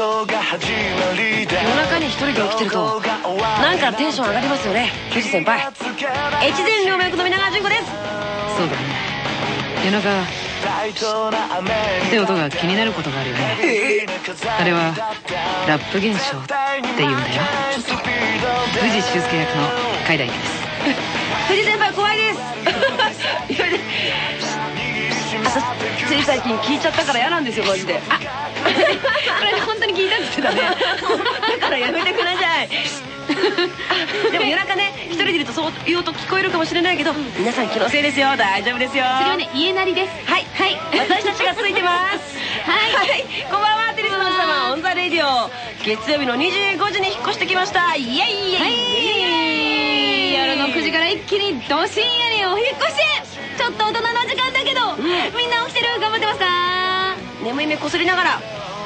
夜中に一人で起きてるとなんかテンション上がりますよね藤先輩。越前両脈の皆川純子です。そうだね。夜中って音が気になることがあるよね。あれはラップ現象って言うんだよ。藤修介役の海田由紀です。藤先輩怖いです。私つい最近聞いちゃったから嫌なんですよマジであこれ本当に聞いたんですけどね。だからやめてください。でも夜中ね一人でいるとそういう音聞こえるかもしれないけど皆さん気のせいですよ大丈夫ですよ。それはね家鳴りです。はいはい。私たちがついてます。はい、こんばんはテニスの王子様 on the Radio。月曜日の25時に引っ越してきました。イエイ。イエイ夜の9時から一気にど深夜にお引っ越しちょっと大人の時間だけど、みんな起きてる？頑張ってますか？眠い目こすりながら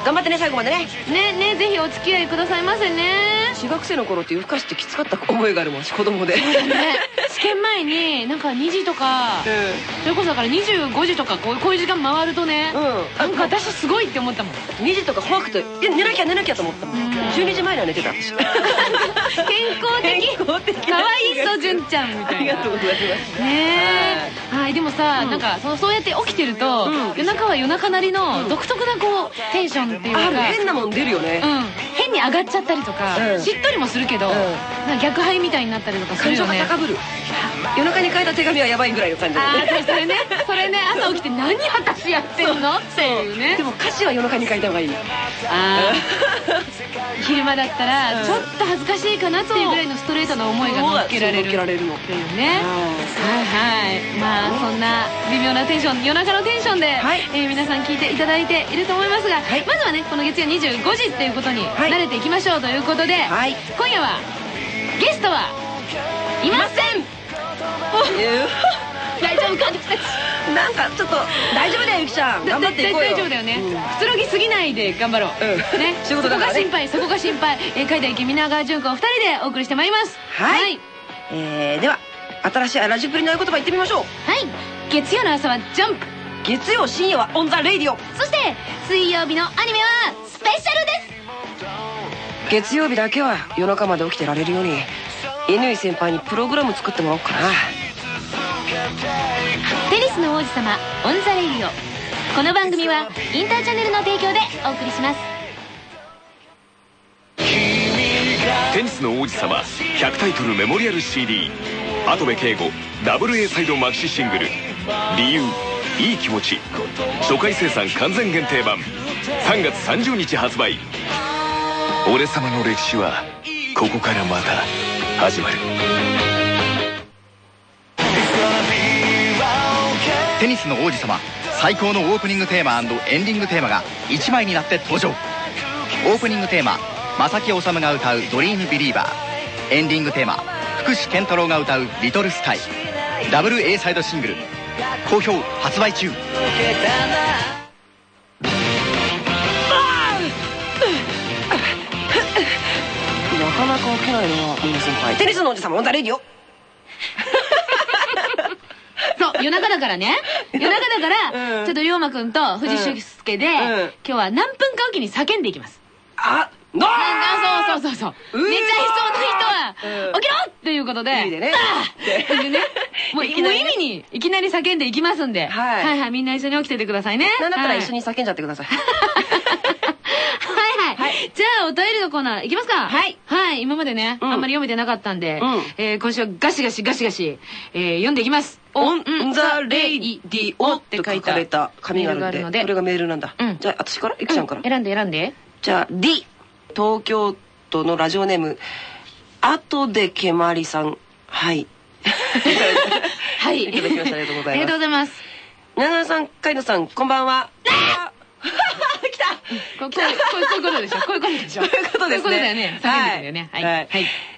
頑張ってね最後までね。ねねぜひお付き合いくださいませね。中学生の頃って夜更かしってきつかった思いがあるもん子供で。ね。試験前になんか2時とか、それこそだから25時とかこうこういう時間回るとね、うん。なんか私すごいって思ったもん。2時とか怖くて寝なきゃ寝なきゃと思ったもん。12時前には寝てた。私健康的。かわいいそう純ちゃんみたいな。ありがとうございます。ねえ。はい。でもさ、なんかそそうやって起きてると、うん。夜中は夜中なりの独特なこうテンションっていうかある変なもん出るよね。うん、変に上がっちゃったりとか、うん。しっとりもするけど、逆杯みたいになったりとかす感情るよね。が高ぶる夜中に書いた手紙はやばいぐらいの感じだあよね。あそれね。それね。朝起きて何私やってんの？っていうね。でも歌詞は夜中に書いた方がいい。ああ昼間だったらうん。ちょっと恥ずかしいかなっていうぐらいのストレートな思いが乗っけられる乗っていうね。はいはい。まあそんな微妙なテンション夜中のテンションで、はい。えー皆さん聞いていただいていると思いますが、はい。まずはねこの月曜25時っていうことにはい。慣れていきましょうということで、はい。今夜はゲストはいません大丈夫？かなんかちょっと大丈夫だよゆきちゃん。頑張っていこうよ。大丈夫だよね、うんくつろぎすぎないで頑張ろう、うん。ね。仕事だからね。そこが心配。そこが心配えー甲斐田ゆき皆川純子お二人でお送りしてまいります。はい。えーでは新しいラジプリの合言葉言ってみましょう。はい。月曜の朝はジャンプ。月曜深夜は on the Radio。そして水曜日のアニメはスペシャルです。月曜日だけは夜中まで起きてられるように乾先輩にプログラム作ってもらおうかな。テニスの王子様 on the Radio この番組はインターチャンネルの提供でお送りします。テニスの王子様100タイトルメモリアル CD 跡部景吾 double A side maxi single「理由いい気持ち」初回生産完全限定版。3月30日発売。俺様の歴史はここからまた始まる。テニスの王子様最高のオープニングテーマエンディングテーマが1枚になって登場。オープニングテーマ正木治が歌う「ドリームビリーバー」エンディングテーマ福士健太郎が歌う「リトルスカイ」ダブル A サイドシングル好評発売中。いなみんな先輩。テニスの王子様 on the Radio。そう夜中だからね。夜中だから、うん。ちょっとリョーマくんと不二周助で、うん。今日は何分かおきに叫んでいきます。あどなそうそうそう。そう寝ちゃいそうな人は、うん。起きろっていうことで意味でね。あーっていうね。もう いきなりね。もう意味にいきなり叫んでいきますんで、はい。はいはいみんな一緒に起きててくださいね。なんだったらはい。一緒に叫んじゃってください。じゃあ、お便りのコーナーいきますか。はい。はい。今までね、うん。あんまり読めてなかったんで、うん。えー今週はガシガシガシガシ、えー読んでいきます。 on うん the Radio って書かれた紙があるのでこれがメールなんだ。うん。じゃあ私から？ゆきちゃんから。うん選んで選んで。じゃあ D 東京都のラジオネーム。後でけまりさん。はい。はい。いただきました。ありがとうございます。ありがとうございます。奈々さん甲斐田さんこんばんはここういうこういうことでしょこういうことでしょそういうことですね。はい。はい。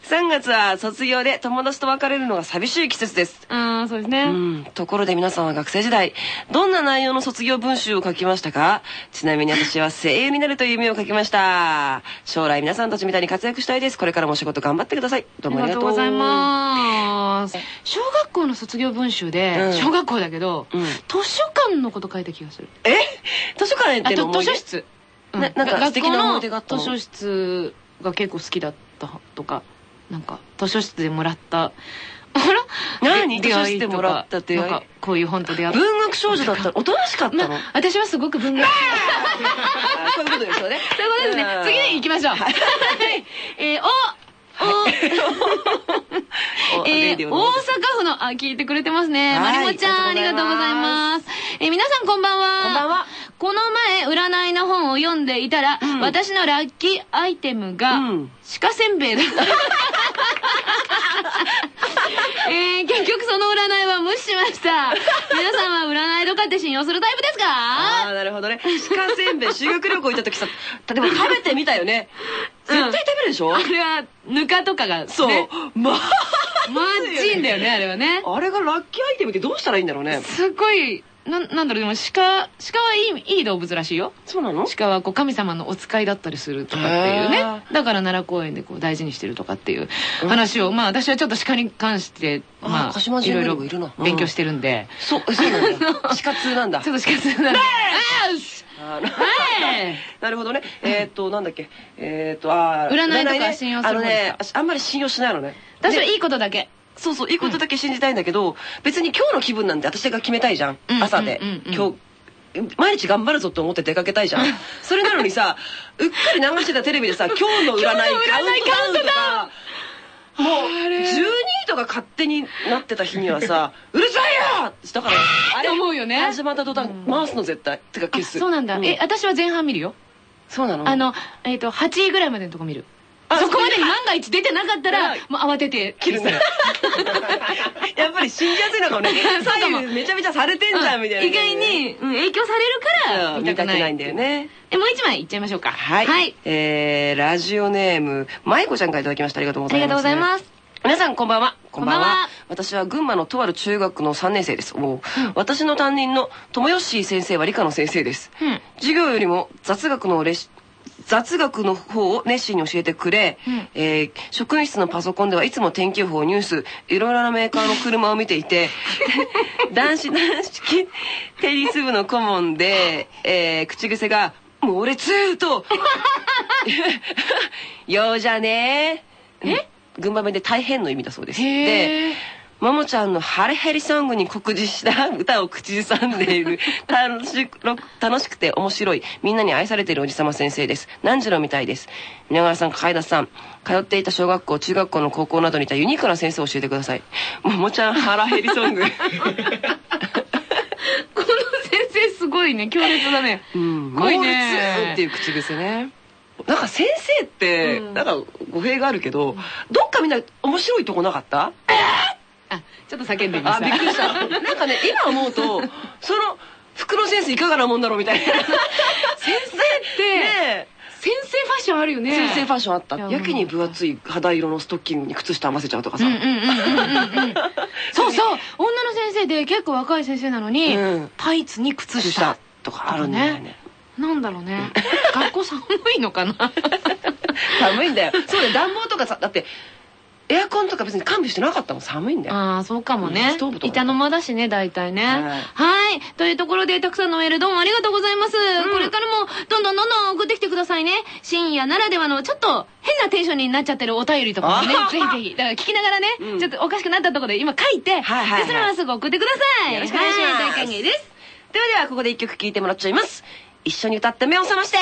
3月は卒業で友達と別れるのが寂しい季節です。あー、そうですね。うん。ところで皆さんは学生時代、どんな内容の卒業文集を書きましたか？ちなみに私は声優になるという夢を書きました。将来皆さんたちみたいに活躍したいです。これからもお仕事頑張ってください。どうもありがとう。ございます。小学校の卒業文集で、うん小学校だけど、うん図書館のこと書いた気がする。え？図書館って図書室、うん。ななんかが素敵な思い出があった図書室が結構好きだったとかなんか図書室でもらった。あ ら何で図書室でもらった出会い？なんかこういう本と出会った。文学少女だったらおとなしかったの、まあ、私はすごく文学。あこういうことですよね。そういうことですね。うん次に行きましょう。はい。えー、お えー、大阪府の、あ、聞いてくれてますね。はいまりもちゃん、あありりがとうございがとうございます。えー皆さんこんばんは。こんばんは。この前、占いの本を読んでいたら、うん私のラッキーアイテムが、うん鹿せんべいだった。えー、結局その占いは無視しました。皆さんは占いとかって信用するタイプですか？ああなるほどね。鹿せんべい修学旅行行った時さ例えば食べてみたよね。絶対食べるでしょ、あれは、ぬかとかが、ね、そう。まあマジいんだよね、あれはね。あれがラッキーアイテムってどうしたらいいんだろうね。すっごい、な、なんだろう、でも鹿、鹿はいい、いい動物らしいよ。そうなの？鹿はこう神様のお使いだったりするとかっていうへねー。だから奈良公園でこう大事にしてるとかっていう話を、まあ私はちょっと鹿に関してまあいろいろ勉強してるんで、そうそうなんだ 鹿通なんだ。ちょっと鹿通なんで。あーしあのはい。なるほどね。えーっとなんだっけ？えーっとあー占いとかね。信用するあのね私あんまり信用しないのね。で私はいいことだけそうそういいことだけ信じたいんだけど、別に今日の気分なんて私が決めたいじゃん、うん朝で、今日毎日頑張るぞと思って出かけたいじゃん。それなのにさ うっかり流してたテレビでさ 今日の占いカウントダウン。とかもうあれ。12位とか勝手になってた日にはさ「うるさいよ!」だからあれ思うよね。始まった途端回すの絶対てか消あすそうなんだ、え私は前半見るよ。そうなの？あのえっ、と8位ぐらいまでのとこ見る。あそこまでに万が一出てなかったらはいもう慌てて。切るんだよやっぱり信じやすいのかもね 左右めちゃめちゃされてんじゃんみたいな。意外に、うん、影響されるからうん見たくないんだよね。えもう一枚いっちゃいましょうか。はい、はい、えー、ラジオネームまいこちゃんからいただきました。ありがとうございます。ありがとうございます。皆さんこんばんは。こんばんは。私は群馬のとある中学の3年生です。おう。私の担任の友吉先生は理科の先生です、うん。授業よりも雑学のレシ雑学の方を熱心に教えてくれ、うん。えー職員室のパソコンではいつも天気予報ニュースいろいろなメーカーの車を見ていて 男子男子テニス部の顧問で、えー口癖が「猛烈!」と「ようじゃねえ」え群馬弁で大変の意味だそうです。でももちゃんのハレヘリソングに酷似した歌を口ずさんでいる。楽しく楽しくて面白い。みんなに愛されているおじさま先生です。何時のみたいです？皆川さん海田さん。通っていた小学校中学校の高校などにいたユニークな先生を教えてください。ももちゃんハラヘリソング。この先生すごいね。強烈だね。うん。猛烈ねっていう口癖ね。なんか先生って、うん。なんか語弊があるけどどっかみんな面白いとこなかった？あちょっと叫んでみました。あびっくりした。なんかね今思うとその服のセンスいかがなもんだろうみたいな。先生ってね先生ファッションあるよね。先生ファッションあった。いややけに分厚い肌色のストッキングに靴下合わせちゃうとかさ、そうそう。女の先生で結構若い先生なのに、うん。タイツに靴靴下下とかあるんだよね。なんだろうね。学校寒いのかな。寒いんだよ。そうだよ。暖房とかさだってエアコンとか別に完備してなかったもん。寒いんだよ。ああそうかもうんねストーブとか。板の間だしね大体ね。はい。はい。というところでたくさんのメールどうもありがとうございます、これからもどんどんどんどん送ってきてくださいね。深夜ならではのちょっと変なテンションになっちゃってるお便りとかもねぜひぜひだから聞きながらね、うん。ちょっとおかしくなったところで今書いて、はいはい。そのまますぐ送ってください。よろしくお願いします。はい。大歓迎ですではではここで一曲聴いてもらっちゃいます。一緒に歌って目を覚まして。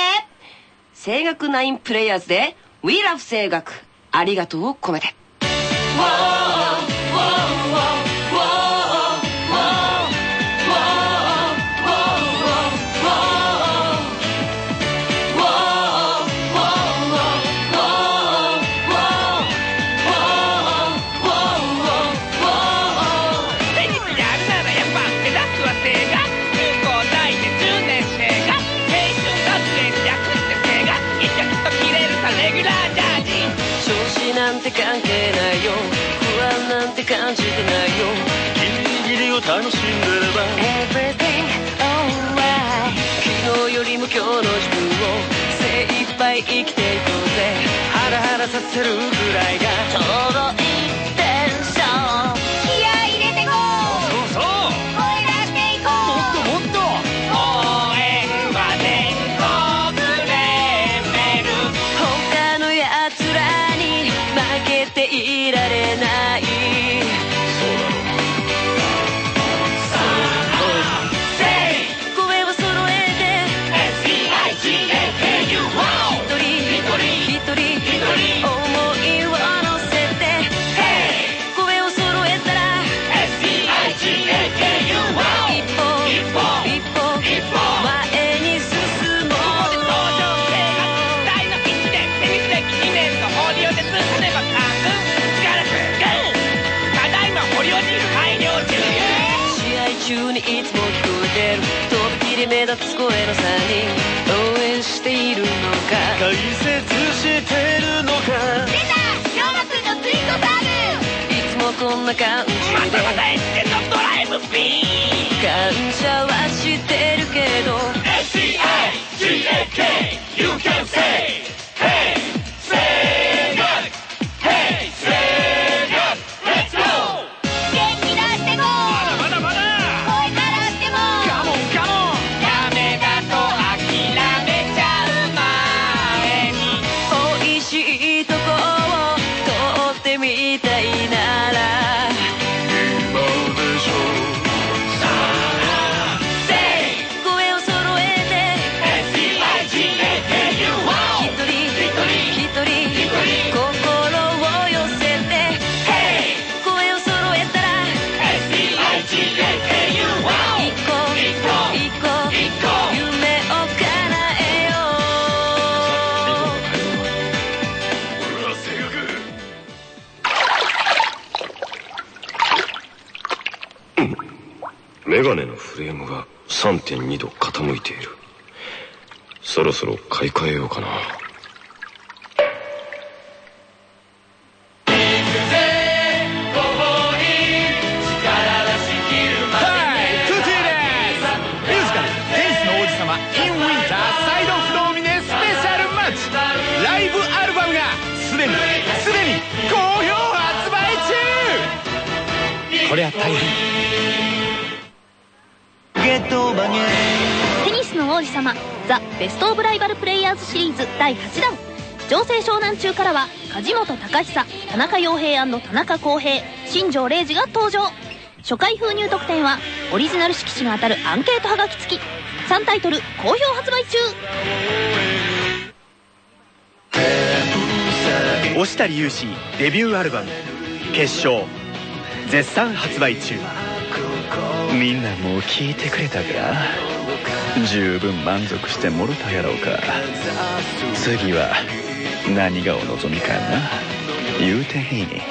声楽ナインプレイヤーズで「We Love 声楽。ありがとうを込めて」テ楽しんでれば。Everything alright. 昨日よりも今日の自分を精一杯生きていこうぜ。ハラハラさせるぐらいがちょうどいい。いつも聞こえてるとびきり目立つ声の3人。応援しているのか。解説してるのか。出た龍馬くんのツイートタグいつもこんな感じで。またまたエッのドライブビー感謝はしてるけど SCIGAK You can say 3.2度傾いている。そろそろ買い替えようかな。ル・プレイヤーズシリーズ第8弾。情勢湘南中からは梶本隆久田中洋平田中康平新庄礼二が登場。初回封入特典はオリジナル色紙が当たるアンケートはがき付き。3タイトル好評発売中。押谷勇志デビューアルバム「決勝」絶賛発売中。みんなもう聞いてくれたか？十分満足してもろたやろうか。次は何がお望みかな？言うてへいね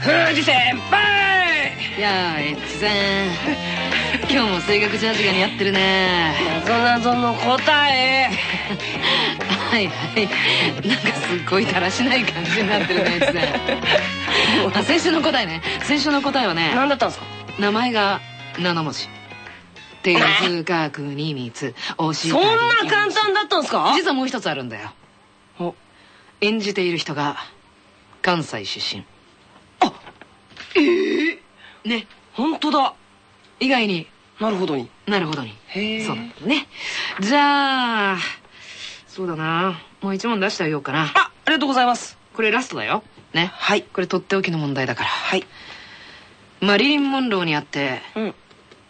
藤先輩。いやーエッチさん今日も性格ジャージが似合ってるね。なぞなぞの答え。はいはい。なんかすっごいだらしない感じになってるねエッチさんあ先週の答えね。先週の答えはね何だったんですか？名前が7文字。手塚国光おしそんな簡単だったんですか？実はもう一つあるんだよ。お。演じている人が関西出身。あええね。本当だ。以外になるほどに。なるほどに。へえ。そうだったね。じゃあそうだな。もう一問出してあげようかな。あありがとうございます。これラストだよ。ね。はい。これとっておきの問題だから。はい。マリリン・モンローにあってうん。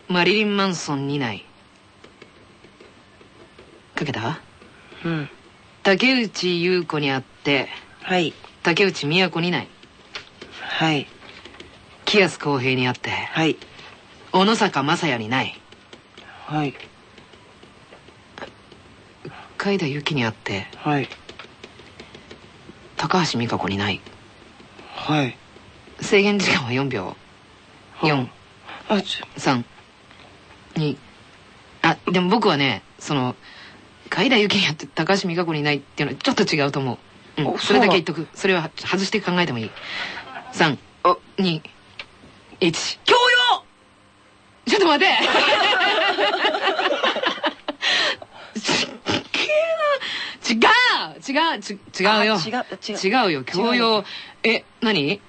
マリリン・マンソンにない。かけた？うん。竹内優子にあってはい。竹内都にない。はい。木安公平にあって。はい小野坂雅也にない。はい。海田由紀にあってはい。高橋美香子にない。はい。制限時間は4秒。4あちょ3 2あでも僕はねその海田由紀にあって高橋美香子にないっていうのはちょっと違うと思う、うん、おそれだけ言っとく。それは外して考えてもいい。321教っと待って。違う。違う。ち違うよ。あ違う。よ。教養。え何？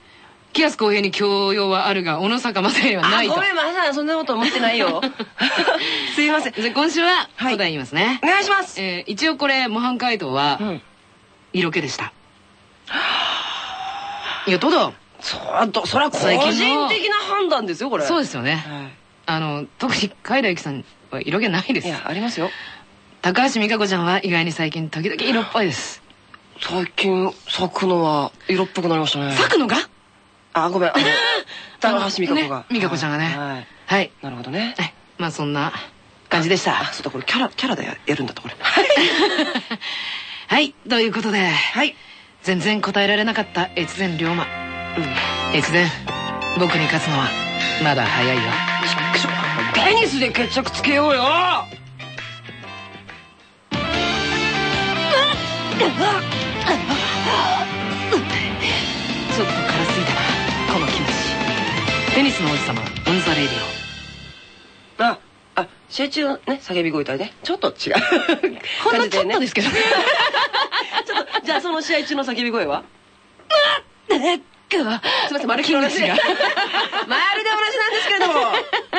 木安公平に教養はあるが小野坂雅也はないと。あごめんまさそんなこと思ってないよ。すいません。じゃあ今週ははい。答え言いますね。お、願いします。えー一応これ模範解答はうん。色気でした、いやただそそれは個人の的な判断ですよこれ。そうですよね。はあの特に海田由紀さんは色気ないです。いいやありますよ。高橋美香子ちゃんは意外に最近時々色っぽいです。最近咲くのは色っぽくなりましたね。咲くのが？あごめんあの高橋美香子ねが美香子ちゃんがね。はい。はい。なるほどね。はい。まあそんな感じでした。あそうだこれキャラキャラでやるんだったこれ。はいということで。はい。全然答えられなかった越前龍馬。越前僕に勝つのはまだ早いよテニスで決着つけようよ。ちょっと辛すぎたなこの気持ち。テニスの王子様オンザレイディああ試合中のね叫び声とはねちょっと違う。オほんのちょっとですけどね。ちょっとじゃあその試合中の叫び声は？すいすいません丸木の話が。まるで同じなんですけれども。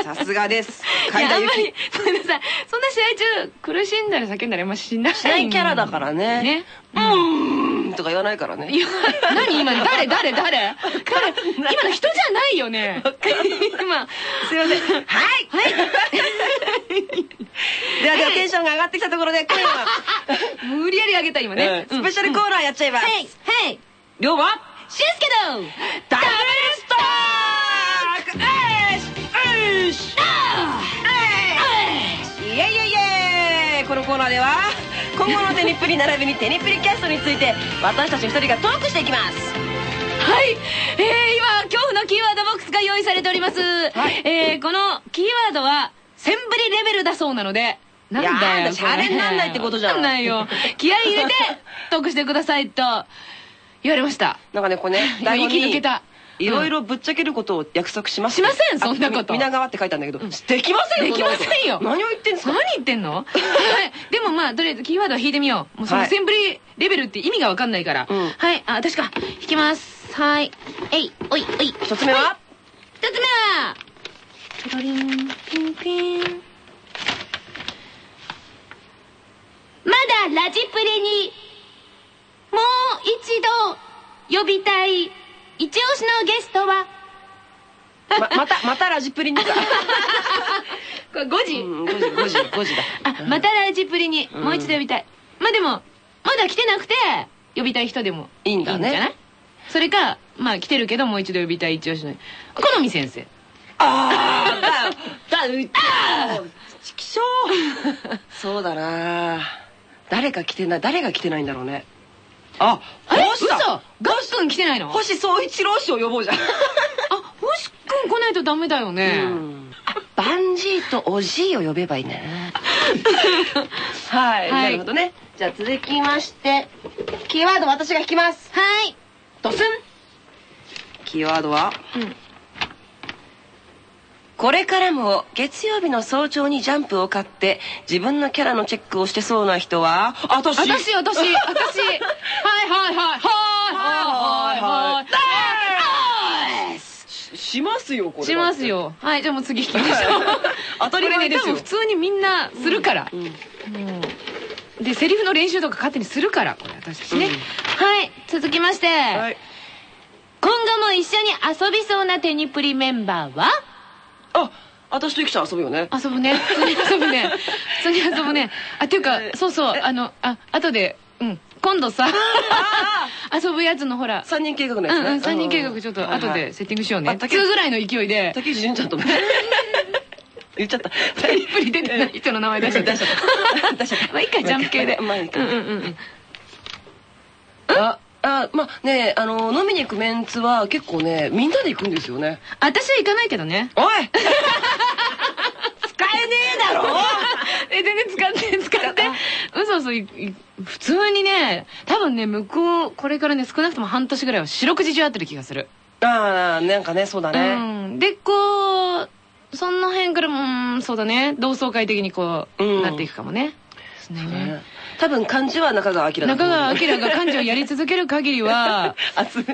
さすがです。海田由紀いやあんまりごめんなさい。そんな試合中苦しんだり叫んだりあんましないしないキャラだからね。ね。うーん。とか言わないからね。何今の？誰？誰？誰？誰？今の人じゃないよね。今。すいません。はい。はい。ではではテンションが上がってきたところで今夜は。無理やり上げた今ね、うん。スペシャルコーナーやっちゃいます。はい。はい。龍馬しんすけどダブルストックえーしえしイエイエイエイこのコーナーでは今後のテニプリ並びにテニプリキャストについて私たち二人がトークしていきますはい、えー、今恐怖のキーワードボックスが用意されております、えー、このキーワードはセンブリレベルだそうなのでなんだよいやーこれシャレになんないってことじゃんなんないよ気合い入れてトークしてくださいと言われました。なんかねこれね今 台本に息抜けた。いろいろぶっちゃけることを約束しますしませんそんなこと。あ皆川って書いたんだけどできませんできませんよ。何を言ってんですか？何言ってんの？はい。でもまあとりあえずキーワードは引いてみよう。もうそのはい。センブリレベルって意味がわかんないから、うん。はい。あ私か。引きます。はい。えいおいおい。一つ目は？一つ目は？トロリンピンピン。まだラジプリにもう一度呼びたい一押しのゲストは。ままたまたラジプリにか。これ5時、うん5時5時5時だ。あまたラジプリにもう一度呼びたい、まあでもまだ来てなくて呼びたい人でもいいんだね。じゃない？それかまあ来てるけどもう一度呼びたい一押しの。好み先生。ああだだうちきしょう。そうだな。誰か来てない誰が来てないんだろうねあえ星だ嘘？ガッくん来てないの？星総一郎氏を呼ぼうじゃん。あ星くん来ないとダメだよね、うん。バンジーとおじいを呼べばいいんだよなはい、はい。なるほどね。じゃあ続きましてキーワード私が引きます。はい。ドスン。キーワードは、うんこれからも月曜日の早朝にジャンプを買って自分のキャラのチェックをしてそうな人は私。私私私。はいはいはい。はいはいはいはいし。しますよこれしますよ。はいじゃあもう次引きましょう。当たり前ですよ。これね多分普通にみんなするから、うんもうでセリフの練習とか勝手にするからこれ私たちね、はい続きまして、はい。今後も一緒に遊びそうなテニプリメンバーは？あ私とゆきちゃん遊ぶよね。遊ぶね。普通に遊ぶね。普通に遊ぶね。あっていうかそうそう。あのあ後でうん。今度さ遊ぶやつのほら。三人計画のうやつね。んうん3人計画ちょっと後でセッティングしようね。あ竹内2ぐらいの勢いで。竹内純ちゃんとね。言っちゃった。テニプリ出てない人の名前出し ちゃった。出しちゃった。まあいいかジャンプ系で。まあいいかうんうんうん。ああまあねあの飲みに行くメンツは結構ねみんなで行くんですよね。私は行かないけどね。おい！使えねえだろ！え全然使って使って。嘘嘘普通にね多分ね向こうこれからね少なくとも半年ぐらいは四六時中会ってる気がする。ああなんかねそうだうねん。でこうその辺からうんそうだね。同窓会的にこう、うん。なっていくかもねですね。多分漢字は中川明中川明が漢字をやり続ける限りは 集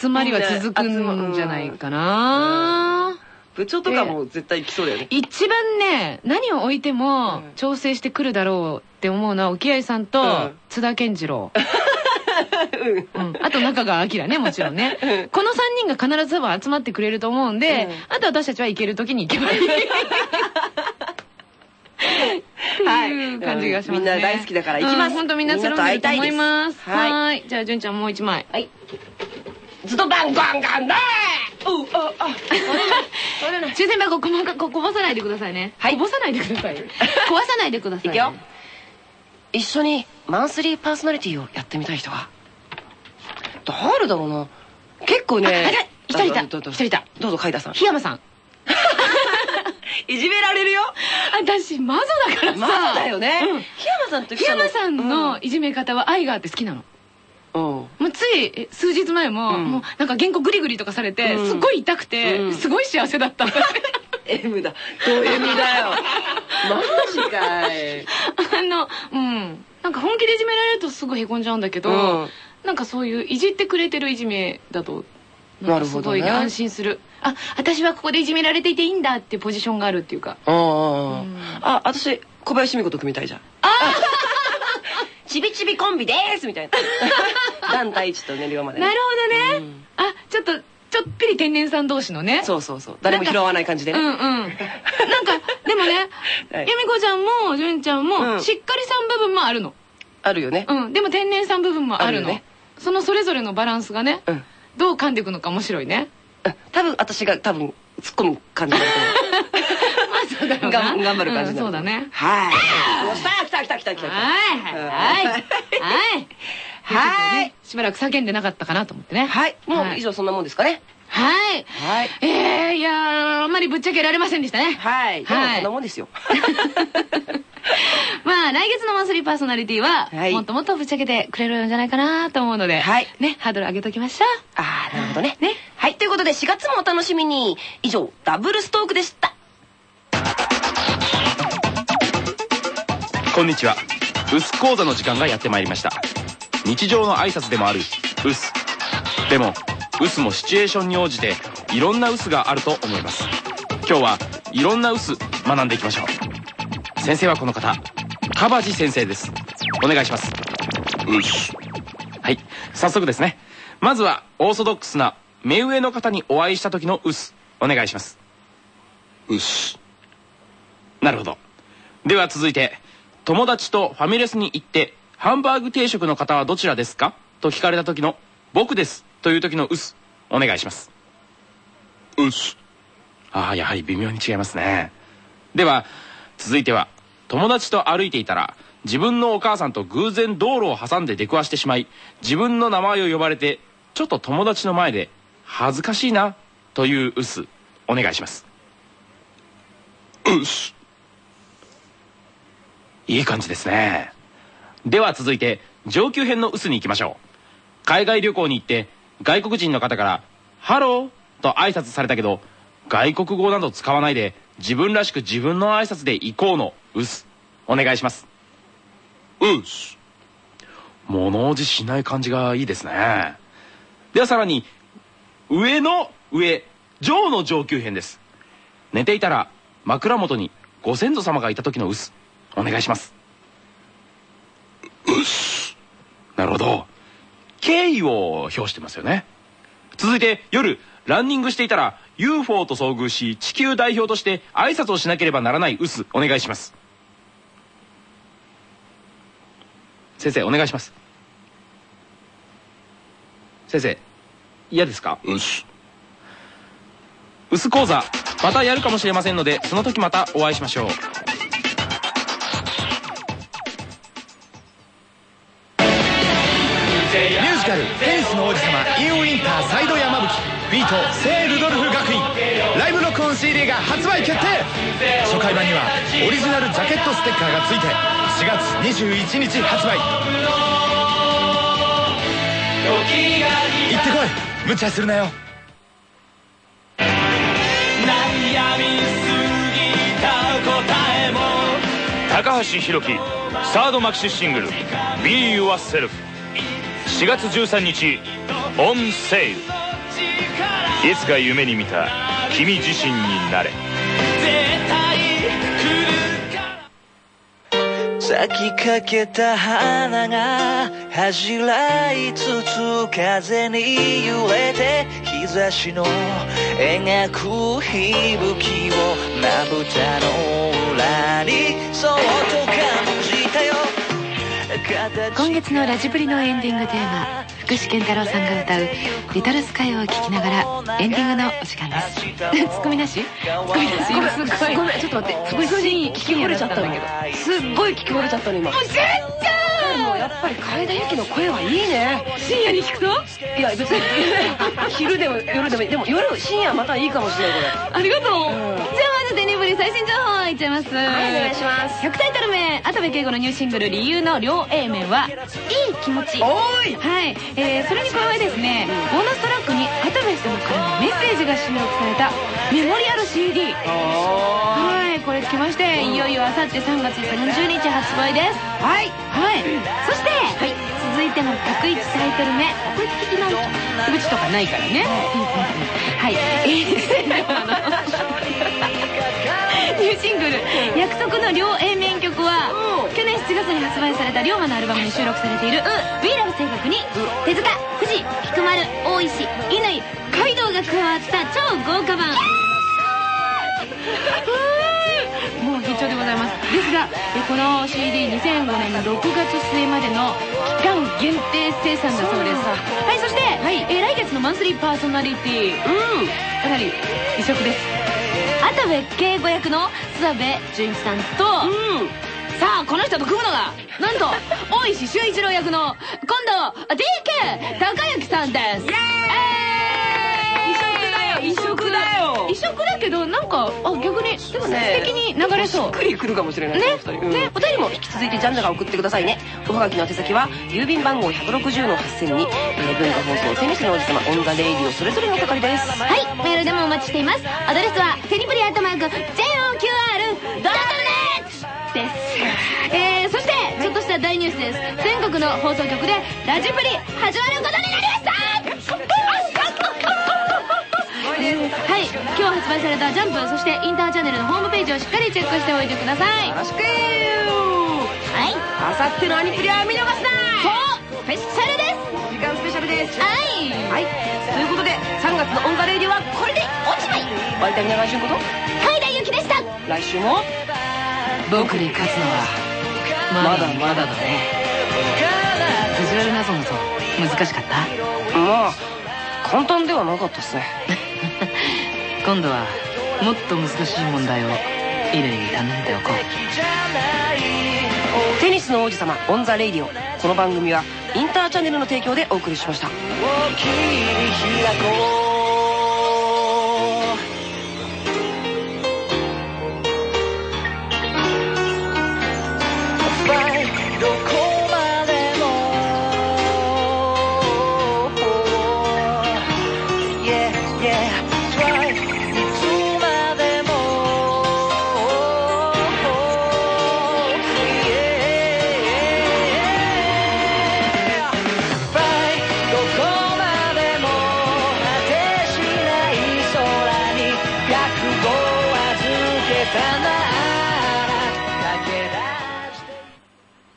集まりは続くんじゃないかな、部長とかも絶対来そうだよね。一番ね何を置いてもうん。調整してくるだろうって思うのは沖合さんとうん。津田健次郎、うん、あと中川明ね もちろんね、この3人が必ず集まってくれると思うんで、うん。あと私たちは行ける時に行けばいいい。う感じがしますね、みんな大好きだから行きます。うん、本当みんなそれみんなと会いたいと思います。ですはい。はい。じゃあ純ちゃんもう一枚。はい。ズドバンガンガンだおうああ抽選箱細かここぼさないでくださいね、はい。こぼさないでください 壊さないでくださいいくよ。一緒にマンスリーパーソナリティをやってみたい人は？誰だろうな。結構ね。いたあどうぞ一人いた。どうぞ海田さん。檜山さんいじめられるよ。私マゾだからさ。まあだよね、うん。檜山さんと檜山さんのいじめ方は愛があって好きなの。うん、もうついえ数日前も、うん。もうなんか原稿グリグリとかされて、うん。すっごい痛くて、うん。すごい幸せだったの。M だ。ド M だよ。マジかい。あのうん。なんか本気でいじめられるとすごいへこんじゃうんだけど、うん。なんかそういういじってくれてるいじめだとなるほどね。すごい安心するあ私はここでいじめられていていいんだっていうポジションがあるっていうか。うんうん。あ私小林美子と組みたいじゃん。ちびちびコンビですみたいな。団太一とね龍馬でね。なるほどね、うん。あちょっとちょっぴり天然さん同士のね。そうそうそう。誰も拾わない感じでね、うんうん。なんかでもね、はい。由美子ちゃんも純ちゃんも、うん。しっかりさん部分もあるの。あるよね。うん。でも天然さん部分もあるの。ね。そのそれぞれのバランスがね、うん。どう噛んでいくのか面白いね。うん多分私が多分突っ込む感じだと思うまあそうだ頑張る感じうんだそうだねはい。来た来た来た来た来た。はいはいはいはいはい。しばらく叫んでなかったかなと思ってねはい。もう以上そんなもんですかね。はいはい。えー、いやーあんまりぶっちゃけられませんでしたねはい。でもはいそんなもんですよ。まあ来月のマンスリーパーソナリティは、はいもっともっとぶっちゃけてくれるんじゃないかなと思うので、はいねハードル上げときましょうああ、なるほどね。ねはい。ということで4月もお楽しみに。以上、ダブルストークでした。こんにちは薄講座の時間がやってまいりました日常の挨拶でもある薄でも薄もシチュエーションに応じていろんな薄があると思います今日はいろんな薄学んでいきましょう先生はこの方。カ地先生です。お願いします。薄はい。早速ですね。まずはオーソドックスな目上の方にお会いした時の薄お願いします。薄なるほど。では続いて友達とファミレスに行ってハンバーグ定食の方はどちらですか？と聞かれた時の僕です。という時の薄お願いします。薄ああやはり微妙に違いますね。では続いては友達と歩いていたら自分のお母さんと偶然道路を挟んで出くわしてしまい自分の名前を呼ばれてちょっと友達の前で恥ずかしいなというウスお願いします。ウスいい感じですね。では続いて上級編のウスに行きましょう。海外旅行に行って外国人の方から「ハロー」と挨拶されたけど外国語など使わないで自分らしく自分の挨拶で行こうの。ウスお願いします。薄物おじしない感じがいいですね。ではさらに上の上上の上級編です。寝ていたら枕元にご先祖様がいた時の薄お願いします。薄なるほど。敬意を表してますよね。続いて夜ランニングしていたら UFO と遭遇し地球代表として挨拶をしなければならない薄お願いします。先生お願いします。先生嫌ですか？薄。薄講座またやるかもしれませんのでその時またお会いしましょうカル「テニスの王子様インウィンターサイド山吹」フィート聖ルドルフ学院ライブ録音 CD が発売決定。初回版にはオリジナルジャケットステッカーがついて4月21日発売。行ってこい無茶するなよ。高橋宏樹サードマキシシングル「Be Yourself」4月13日オンセール。いつか夢に見た君自身になれ。咲きかけた花が恥じらいつつ風に揺れて日差しの描く息吹をまぶたの裏にそっと感じたよ。今月のラジブリのエンディングテーマ「不福士健太郎さんが歌う「リトルスカイ」を聴きながらエンディングのお時間です。ツッコミなし？ツッコミなし。今すっごいごめんちょっと待って。すごい聞き惚れちゃったんだけど。すっごい聞き惚れちゃったの今。もうすっごいもうやっぱり楓由紀の声はいいね。深夜に聞くといや別に。昼でも夜でもでも夜深夜またいいかもしれないこありがとう、うん。じゃあ最新情報いっちゃいます。はいお願いします。100タイトル目跡部圭吾のニューシングル「理由の両 A 面は」いい気持ち。はい、えーそれに加えですねボーナストラックに跡部様からのメッセージが収録されたメモリアル CD あはいこれつきましていよいよあさって3月30日発売です。ーはい。はい。そして、続いての101タイトル目これ聞きなん口とかないからね。はい。え ーニューシングル「約束の両 A 面曲は」去年7月に発売された龍馬のアルバムに収録されている「We Love 正確に手塚藤菊丸大石乾カイドウが加わった超豪華版。もう必聴でございます。ですがえこの CD2005 年の6月末までの期間限定生産だそうです。はいそして、えー来月のマンスリーパーソナリティ。うん。かなり異色です跡部敬吾役の諏訪部純一さんと、うん。さあこの人と組むのがなんと 大石秀一郎役の近藤 DK 孝行さんです。イエーイ。異色だよ異色だけどなんかあ逆にでもね素敵に流れそう。しっくりくるかもしれないねね。お便りも引き続いてじゃんじゃん送ってくださいね。おはがきの宛先は郵便番号160の8000に、えー文化放送テニスの王子様 on the Radio それぞれの係です。はいメールでもお待ちしています。アドレスはテニプリアットマーク JOQR ドットネットです。えー、そしてちょっとした大ニュースです。全国の放送局でラジプリ始まることになりました。はい今日発売されたジャンプそしてインターチャンネルのホームページをしっかりチェックしておいてください。よろしくはい。あさってのアニプリは見逃すなそう。スペシャルですです。はい。はい。ということで3月の on the Radio はこれでおしまい。お相手は皆川淳子と？甲斐田ゆきでした。来週も？僕に勝つのはまだまだだね。ビジュアルなぞなぞ難しかった？まあ簡単ではなかったですね。今度はもっと難しい問題を乾に頼んでおこうテニスの王子様 on the Radio。この番組はインターチャンネルの提供でお送りしました。